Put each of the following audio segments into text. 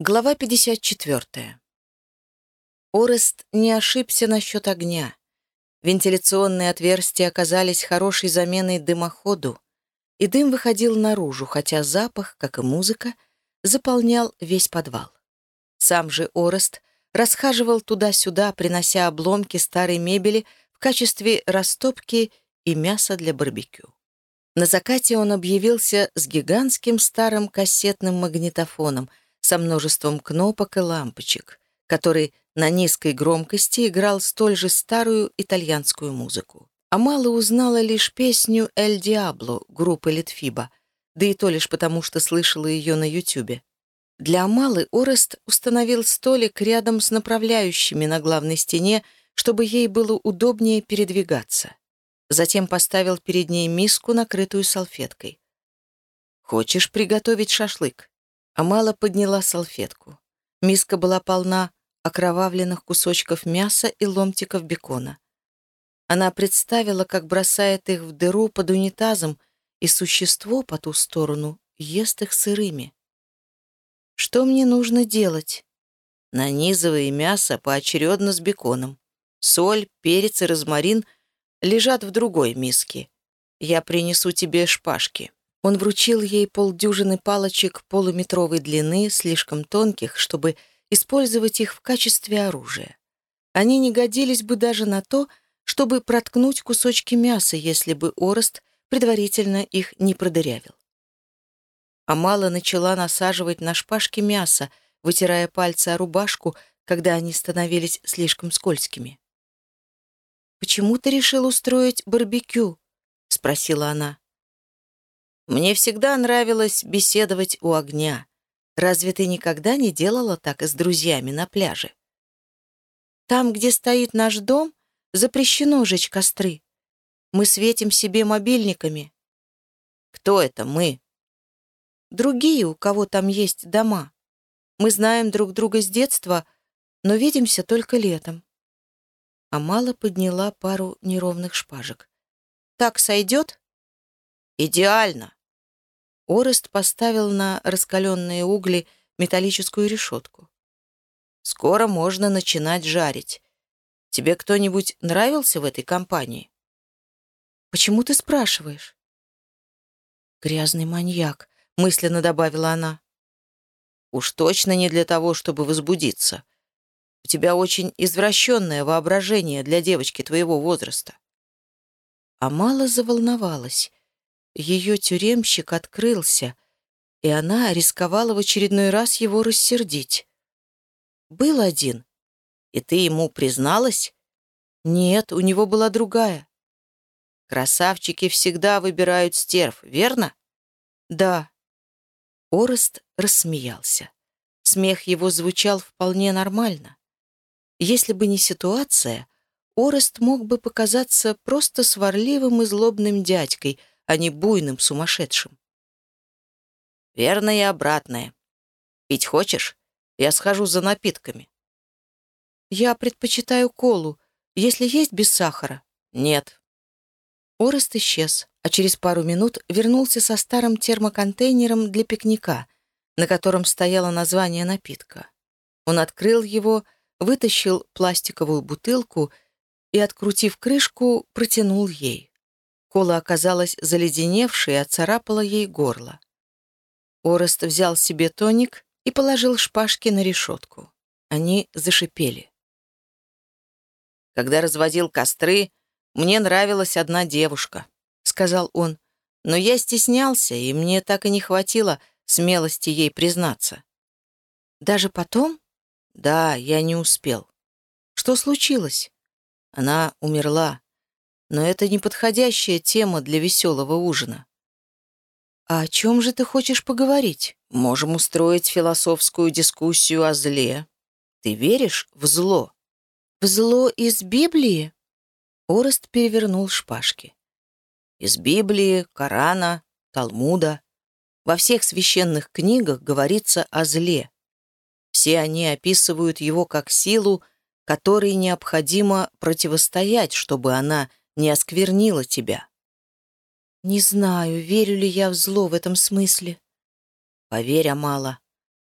Глава 54. Орест не ошибся насчет огня. Вентиляционные отверстия оказались хорошей заменой дымоходу, и дым выходил наружу, хотя запах, как и музыка, заполнял весь подвал. Сам же Орест расхаживал туда-сюда, принося обломки старой мебели в качестве растопки и мяса для барбекю. На закате он объявился с гигантским старым кассетным магнитофоном — со множеством кнопок и лампочек, который на низкой громкости играл столь же старую итальянскую музыку. Амала узнала лишь песню «Эль Диабло» группы Литфиба, да и то лишь потому, что слышала ее на Ютубе. Для Амалы Орест установил столик рядом с направляющими на главной стене, чтобы ей было удобнее передвигаться. Затем поставил перед ней миску, накрытую салфеткой. «Хочешь приготовить шашлык?» Амала подняла салфетку. Миска была полна окровавленных кусочков мяса и ломтиков бекона. Она представила, как бросает их в дыру под унитазом, и существо по ту сторону ест их сырыми. «Что мне нужно делать?» Нанизывая мясо поочередно с беконом. Соль, перец и розмарин лежат в другой миске. Я принесу тебе шпажки. Он вручил ей полдюжины палочек полуметровой длины, слишком тонких, чтобы использовать их в качестве оружия. Они не годились бы даже на то, чтобы проткнуть кусочки мяса, если бы Орест предварительно их не продырявил. Амала начала насаживать на шпажки мясо, вытирая пальцы о рубашку, когда они становились слишком скользкими. «Почему ты решил устроить барбекю?» — спросила она. Мне всегда нравилось беседовать у огня. Разве ты никогда не делала так с друзьями на пляже? Там, где стоит наш дом, запрещено жечь костры. Мы светим себе мобильниками. Кто это мы? Другие, у кого там есть дома. Мы знаем друг друга с детства, но видимся только летом. Амала подняла пару неровных шпажек. «Так сойдет?» «Идеально!» Орест поставил на раскаленные угли металлическую решетку. «Скоро можно начинать жарить. Тебе кто-нибудь нравился в этой компании?» «Почему ты спрашиваешь?» «Грязный маньяк», — мысленно добавила она. «Уж точно не для того, чтобы возбудиться. У тебя очень извращенное воображение для девочки твоего возраста». Амала заволновалась. Ее тюремщик открылся, и она рисковала в очередной раз его рассердить. «Был один. И ты ему призналась?» «Нет, у него была другая». «Красавчики всегда выбирают стерв, верно?» «Да». Орест рассмеялся. Смех его звучал вполне нормально. Если бы не ситуация, Орест мог бы показаться просто сварливым и злобным дядькой, а не буйным сумасшедшим. Верно и обратное. Пить хочешь? Я схожу за напитками. Я предпочитаю колу, если есть без сахара. Нет. Орест исчез, а через пару минут вернулся со старым термоконтейнером для пикника, на котором стояло название напитка. Он открыл его, вытащил пластиковую бутылку и, открутив крышку, протянул ей. Кола оказалась заледеневшей и оцарапала ей горло. Орест взял себе тоник и положил шпажки на решетку. Они зашипели. «Когда разводил костры, мне нравилась одна девушка», — сказал он. «Но я стеснялся, и мне так и не хватило смелости ей признаться». «Даже потом?» «Да, я не успел». «Что случилось?» Она умерла но это неподходящая тема для веселого ужина. «А о чем же ты хочешь поговорить? Можем устроить философскую дискуссию о зле. Ты веришь в зло?» «В зло из Библии?» Орест перевернул шпажки. «Из Библии, Корана, Талмуда. Во всех священных книгах говорится о зле. Все они описывают его как силу, которой необходимо противостоять, чтобы она не осквернила тебя. Не знаю, верю ли я в зло в этом смысле. Поверь, Амала,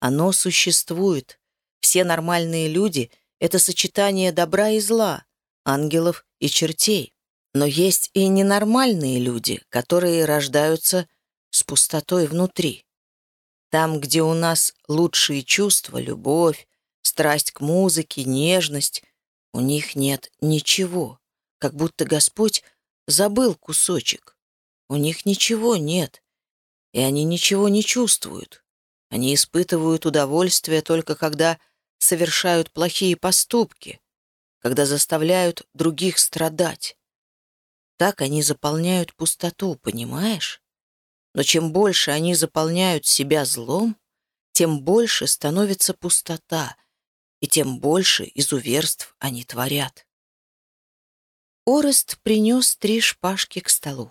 Оно существует. Все нормальные люди — это сочетание добра и зла, ангелов и чертей. Но есть и ненормальные люди, которые рождаются с пустотой внутри. Там, где у нас лучшие чувства, любовь, страсть к музыке, нежность, у них нет ничего, как будто Господь забыл кусочек. У них ничего нет, и они ничего не чувствуют. Они испытывают удовольствие только когда совершают плохие поступки, когда заставляют других страдать. Так они заполняют пустоту, понимаешь? Но чем больше они заполняют себя злом, тем больше становится пустота, и тем больше изуверств они творят. Орест принес три шпажки к столу.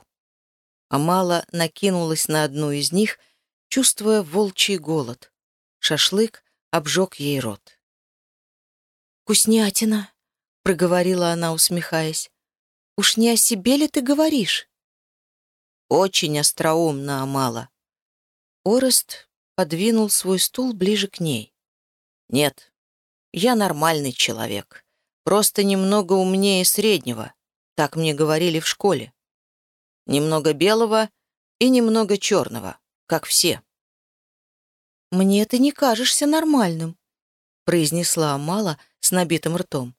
Амала накинулась на одну из них, чувствуя волчий голод. Шашлык обжег ей рот. «Вкуснятина!» — проговорила она, усмехаясь. «Уж не о себе ли ты говоришь?» «Очень остроумно, Амала». Орест подвинул свой стул ближе к ней. «Нет, я нормальный человек, просто немного умнее среднего, так мне говорили в школе. Немного белого и немного черного, как все». «Мне ты не кажешься нормальным», — произнесла Амала с набитым ртом.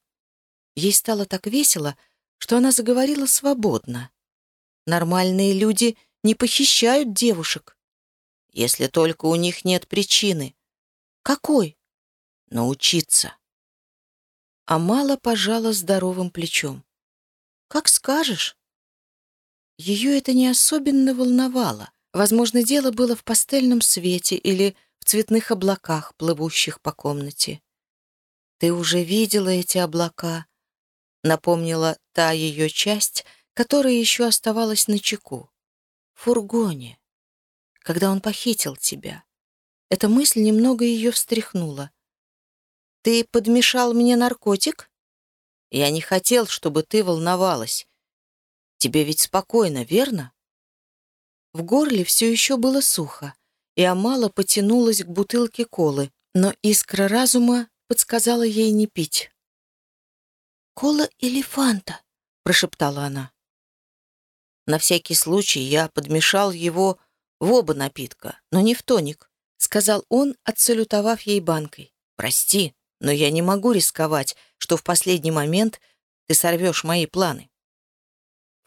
Ей стало так весело, что она заговорила свободно. «Нормальные люди не похищают девушек, если только у них нет причины». «Какой?» «Научиться». Амала пожала здоровым плечом. «Как скажешь». Ее это не особенно волновало. Возможно, дело было в пастельном свете или в цветных облаках, плывущих по комнате. «Ты уже видела эти облака?» — напомнила та ее часть, которая еще оставалась на чеку. «В фургоне, когда он похитил тебя». Эта мысль немного ее встряхнула. «Ты подмешал мне наркотик?» «Я не хотел, чтобы ты волновалась. Тебе ведь спокойно, верно?» В горле все еще было сухо, и Амала потянулась к бутылке колы, но искра разума подсказала ей не пить. «Кола или фанта?» — прошептала она. На всякий случай я подмешал его в оба напитка, но не в тоник, — сказал он, отсалютовав ей банкой. «Прости, но я не могу рисковать, что в последний момент ты сорвешь мои планы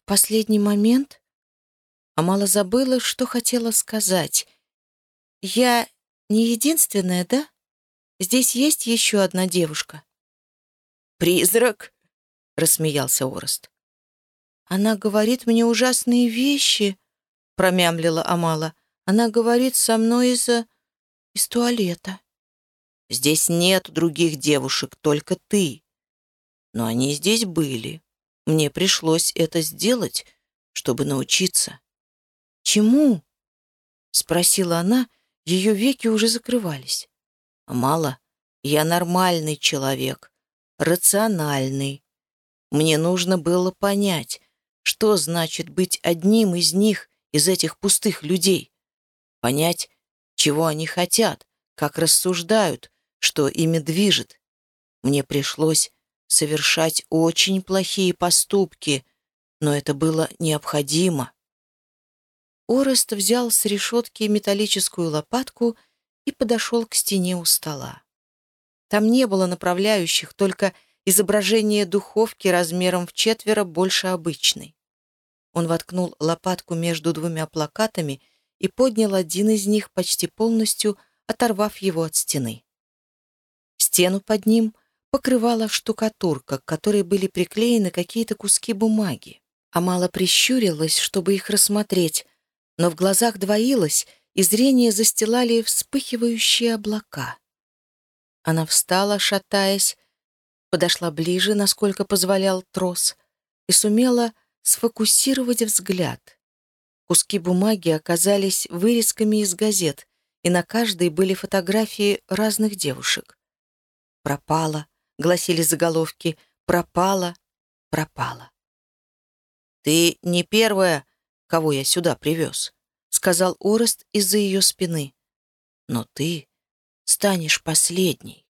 последний момент Амала забыла, что хотела сказать. «Я не единственная, да? Здесь есть еще одна девушка». «Призрак?» — рассмеялся Орост. «Она говорит мне ужасные вещи», — промямлила Амала. «Она говорит со мной из... из туалета». «Здесь нет других девушек, только ты. Но они здесь были. Мне пришлось это сделать, чтобы научиться. «Чему?» — спросила она, ее веки уже закрывались. «Мало. Я нормальный человек, рациональный. Мне нужно было понять, что значит быть одним из них, из этих пустых людей. Понять, чего они хотят, как рассуждают, что ими движет. Мне пришлось совершать очень плохие поступки, но это было необходимо. Орест взял с решетки металлическую лопатку и подошел к стене у стола. Там не было направляющих, только изображение духовки размером в четверо больше обычной. Он воткнул лопатку между двумя плакатами и поднял один из них почти полностью, оторвав его от стены. Стену под ним покрывала штукатурка, к которой были приклеены какие-то куски бумаги. Амала прищурилась, чтобы их рассмотреть, но в глазах двоилось, и зрение застилали вспыхивающие облака. Она встала, шатаясь, подошла ближе, насколько позволял трос, и сумела сфокусировать взгляд. Куски бумаги оказались вырезками из газет, и на каждой были фотографии разных девушек. Пропала, — гласили заголовки, «пропала, пропала». «Ты не первая, кого я сюда привез», — сказал Орест из-за ее спины. «Но ты станешь последней.